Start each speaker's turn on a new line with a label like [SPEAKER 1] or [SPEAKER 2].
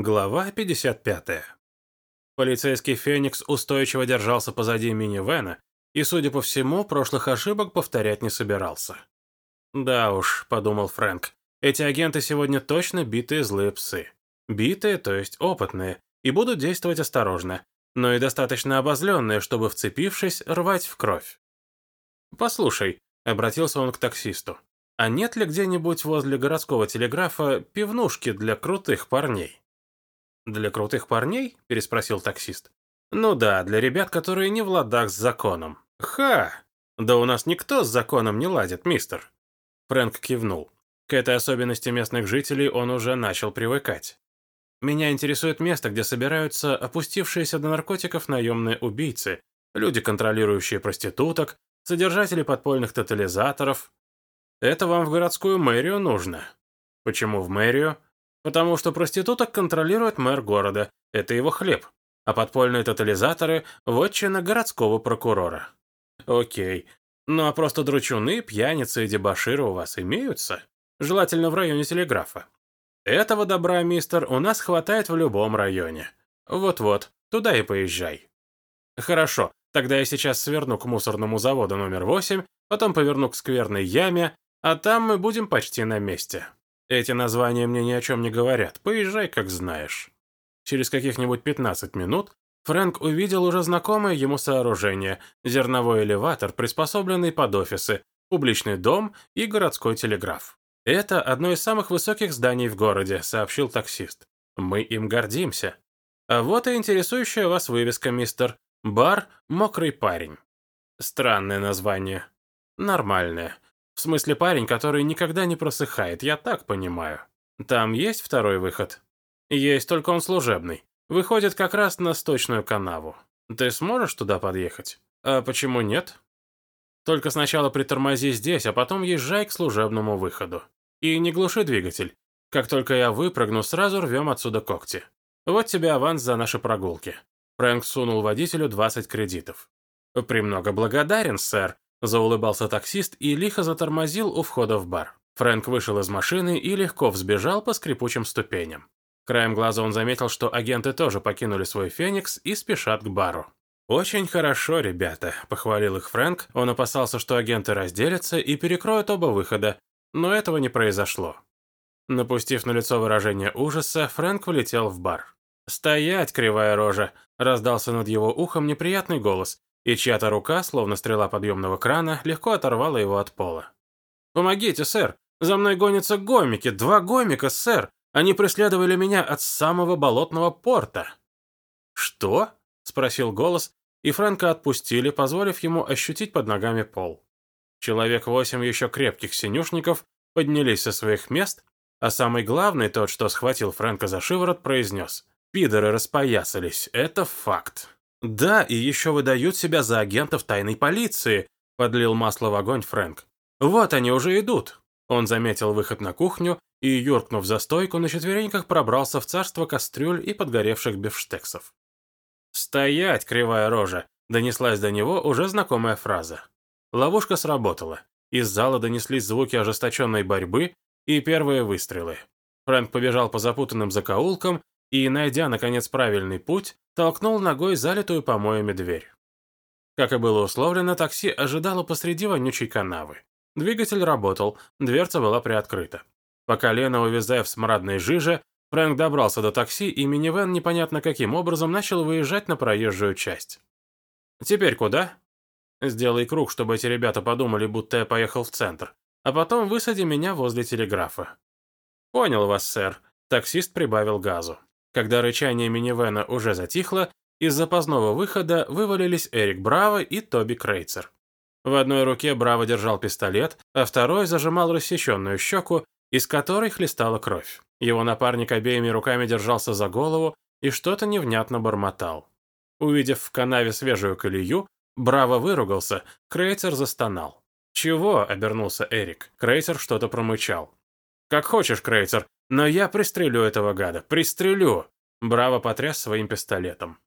[SPEAKER 1] Глава 55. Полицейский «Феникс» устойчиво держался позади минивэна и, судя по всему, прошлых ошибок повторять не собирался. «Да уж», — подумал Фрэнк, — «эти агенты сегодня точно битые злые псы. Битые, то есть опытные, и будут действовать осторожно, но и достаточно обозленные, чтобы, вцепившись, рвать в кровь». «Послушай», — обратился он к таксисту, — «а нет ли где-нибудь возле городского телеграфа пивнушки для крутых парней?» «Для крутых парней?» – переспросил таксист. «Ну да, для ребят, которые не в ладах с законом». «Ха! Да у нас никто с законом не ладит, мистер!» Фрэнк кивнул. К этой особенности местных жителей он уже начал привыкать. «Меня интересует место, где собираются опустившиеся до наркотиков наемные убийцы, люди, контролирующие проституток, содержатели подпольных тотализаторов. Это вам в городскую мэрию нужно». «Почему в мэрию?» Потому что проституток контролирует мэр города, это его хлеб, а подпольные тотализаторы – вотчина городского прокурора. Окей, ну а просто дручуны, пьяницы и дебоширы у вас имеются? Желательно в районе телеграфа. Этого добра, мистер, у нас хватает в любом районе. Вот-вот, туда и поезжай. Хорошо, тогда я сейчас сверну к мусорному заводу номер 8, потом поверну к скверной яме, а там мы будем почти на месте. Эти названия мне ни о чем не говорят, поезжай, как знаешь. Через каких-нибудь 15 минут Фрэнк увидел уже знакомое ему сооружение – зерновой элеватор, приспособленный под офисы, публичный дом и городской телеграф. «Это одно из самых высоких зданий в городе», – сообщил таксист. «Мы им гордимся. А вот и интересующая вас вывеска, мистер. Бар «Мокрый парень». Странное название. Нормальное. В смысле парень, который никогда не просыхает, я так понимаю. Там есть второй выход? Есть, только он служебный. Выходит как раз на сточную канаву. Ты сможешь туда подъехать? А почему нет? Только сначала притормози здесь, а потом езжай к служебному выходу. И не глуши двигатель. Как только я выпрыгну, сразу рвем отсюда когти. Вот тебе аванс за наши прогулки. Фрэнк сунул водителю 20 кредитов. «Премного благодарен, сэр», Заулыбался таксист и лихо затормозил у входа в бар. Фрэнк вышел из машины и легко взбежал по скрипучим ступеням. Краем глаза он заметил, что агенты тоже покинули свой «Феникс» и спешат к бару. «Очень хорошо, ребята», — похвалил их Фрэнк. Он опасался, что агенты разделятся и перекроют оба выхода, но этого не произошло. Напустив на лицо выражение ужаса, Фрэнк влетел в бар. «Стоять, кривая рожа!» — раздался над его ухом неприятный голос, и чья-то рука, словно стрела подъемного крана, легко оторвала его от пола. «Помогите, сэр! За мной гонятся гомики! Два гомика, сэр! Они преследовали меня от самого болотного порта!» «Что?» — спросил голос, и Фрэнка отпустили, позволив ему ощутить под ногами пол. Человек восемь еще крепких синюшников поднялись со своих мест, а самый главный, тот, что схватил Фрэнка за шиворот, произнес «Пидоры распоясались, это факт». «Да, и еще выдают себя за агентов тайной полиции», — подлил масло в огонь Фрэнк. «Вот они уже идут». Он заметил выход на кухню и, юркнув за стойку, на четвереньках пробрался в царство кастрюль и подгоревших бифштексов. «Стоять, кривая рожа!» — донеслась до него уже знакомая фраза. Ловушка сработала. Из зала донеслись звуки ожесточенной борьбы и первые выстрелы. Фрэнк побежал по запутанным закоулкам и, найдя, наконец, правильный путь, толкнул ногой залитую помоями дверь. Как и было условлено, такси ожидало посреди вонючей канавы. Двигатель работал, дверца была приоткрыта. По колено увязая в смрадной жиже, Фрэнк добрался до такси, и минивэн непонятно каким образом начал выезжать на проезжую часть. «Теперь куда?» «Сделай круг, чтобы эти ребята подумали, будто я поехал в центр, а потом высади меня возле телеграфа». «Понял вас, сэр», — таксист прибавил газу. Когда рычание минивэна уже затихло, из запасного выхода вывалились Эрик Браво и Тоби Крейцер. В одной руке Браво держал пистолет, а второй зажимал рассеченную щеку, из которой хлестала кровь. Его напарник обеими руками держался за голову и что-то невнятно бормотал. Увидев в канаве свежую колею, Браво выругался, Крейцер застонал. «Чего?» — обернулся Эрик. Крейцер что-то промычал. «Как хочешь, Крейцер, но я пристрелю этого гада, пристрелю!» Браво потряс своим пистолетом.